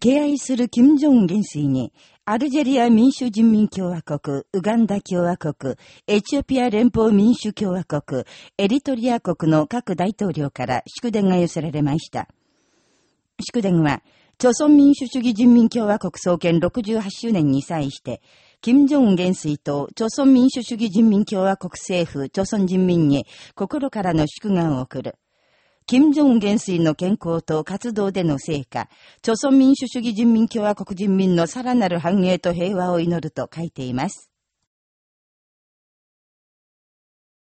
敬愛する金正恩元帥に、アルジェリア民主人民共和国、ウガンダ共和国、エチオピア連邦民主共和国、エリトリア国の各大統領から祝電が寄せられました。祝電は、朝鮮民主主義人民共和国創建68周年に際して、金正恩元帥と朝鮮民主主義人民共和国政府、朝鮮人民に心からの祝賀を送る。金正恩元帥の健康と活動での成果、朝鮮民主主義人民共和国人民のさらなる繁栄と平和を祈ると書いています。